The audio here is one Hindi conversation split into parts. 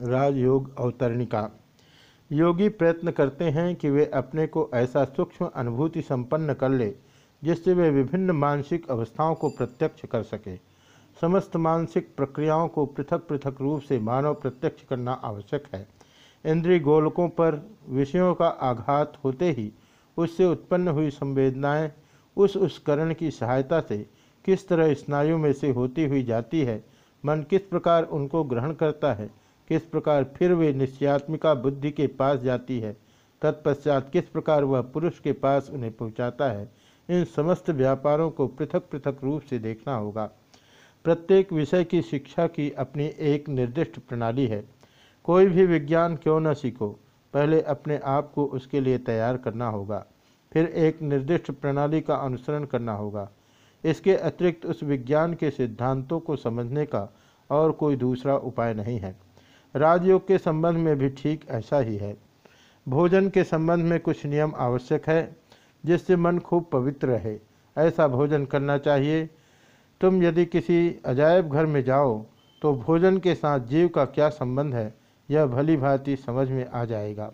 राजयोग अवतरणिका। योगी प्रयत्न करते हैं कि वे अपने को ऐसा सूक्ष्म अनुभूति संपन्न कर ले, जिससे वे विभिन्न मानसिक अवस्थाओं को प्रत्यक्ष कर सके। समस्त मानसिक प्रक्रियाओं को पृथक पृथक रूप से मानव प्रत्यक्ष करना आवश्यक है। इंद्रिय गोलकों पर विषयों का आघात होते ही उससे उत्पन्न हुई संवेदनाएँ उस उस करण की सहायता से किस तरह स्नायु में से होती हुई जाती है, मन किस प्रकार उनको ग्रहण करता है किस प्रकार फिर वे निश्चयात्मिका बुद्धि के पास जाती है, तत्पश्चात किस प्रकार वह पुरुष के पास उन्हें पहुँचाता है, इन समस्त व्यापारों को पृथक पृथक रूप से देखना होगा। प्रत्येक विषय की शिक्षा की अपनी एक निर्दिष्ट प्रणाली है। कोई भी विज्ञान क्यों न सीखो, पहले अपने आप को उसके लिए तैयार करना होगा, फिर एक निर्दिष्ट प्रणाली का अनुसरण करना होगा। इसके अतिरिक्त उस विज्ञान के सिद्धांतों को समझने का और कोई दूसरा उपाय नहीं है। राजयोग के संबंध में भी ठीक ऐसा ही है। भोजन के संबंध में कुछ नियम आवश्यक है, जिससे मन खूब पवित्र रहे। ऐसा भोजन करना चाहिए। तुम यदि किसी अजायब घर में जाओ तो भोजन के साथ जीव का क्या संबंध है, यह भली भांति समझ में आ जाएगा।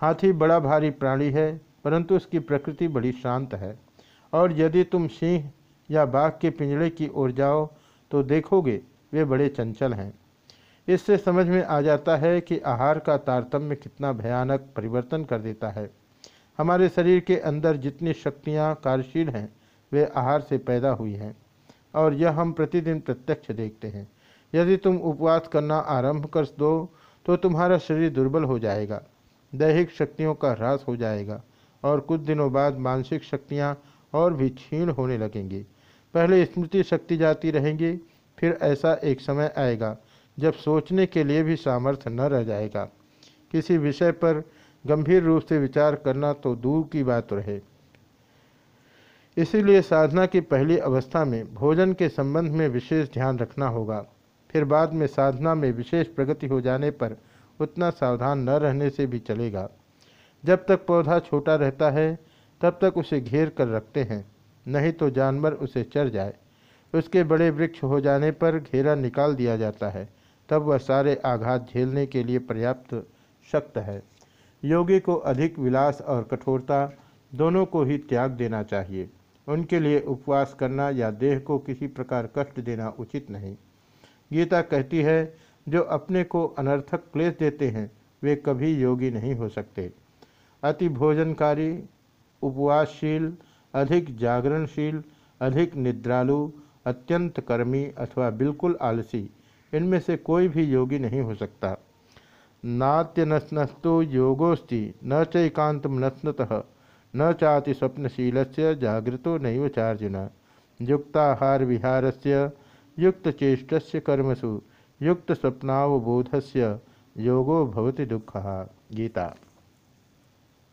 हाथी बड़ा भारी प्राणी है, परंतु उसकी प्रकृति बड़ी शांत है। और यदि तुम सिंह या बाघ के पिंजड़े की ओर जाओ तो देखोगे वे बड़े चंचल हैं। इससे समझ में आ जाता है कि आहार का तारतम्य कितना भयानक परिवर्तन कर देता है। हमारे शरीर के अंदर जितनी शक्तियाँ कार्यशील हैं, वे आहार से पैदा हुई हैं, और यह हम प्रतिदिन प्रत्यक्ष देखते हैं। यदि तुम उपवास करना आरंभ कर दो तो तुम्हारा शरीर दुर्बल हो जाएगा, दैहिक शक्तियों का ह्रास हो जाएगा, और कुछ दिनों बाद मानसिक शक्तियाँ और भी क्षीण होने लगेंगी। पहले स्मृति शक्ति जाती रहेंगी, फिर ऐसा एक समय आएगा जब सोचने के लिए भी सामर्थ्य न रह जाएगा। किसी विषय पर गंभीर रूप से विचार करना तो दूर की बात रहे। इसीलिए साधना की पहली अवस्था में भोजन के संबंध में विशेष ध्यान रखना होगा। फिर बाद में साधना में विशेष प्रगति हो जाने पर उतना सावधान न रहने से भी चलेगा। जब तक पौधा छोटा रहता है, तब तक उसे घेर कर रखते हैं, नहीं तो जानवर उसे चर जाए। उसके बड़े वृक्ष हो जाने पर घेरा निकाल दिया जाता है। तब वह सारे आघात झेलने के लिए पर्याप्त शक्त है। योगी को अधिक विलास और कठोरता दोनों को ही त्याग देना चाहिए। उनके लिए उपवास करना या देह को किसी प्रकार कष्ट देना उचित नहीं। गीता कहती है, जो अपने को अनर्थक क्लेश देते हैं, वे कभी योगी नहीं हो सकते। अति भोजनकारी, उपवासशील, अधिक जागरणशील, अधिक निद्रालु, अत्यंत कर्मी अथवा बिल्कुल आलसी इनमें से कोई भी योगी नहीं हो सकता। नात्यनस्नस्तु योगोस्ति, न चैकांत नश्नत, न चाति स्वप्नशील से जागृतो नैवचार्जुन युक्ताहार विहार से युक्तचेष्ट कर्मसु युक्त स्वप्नावबोध से योगो भवति दुख। गीता।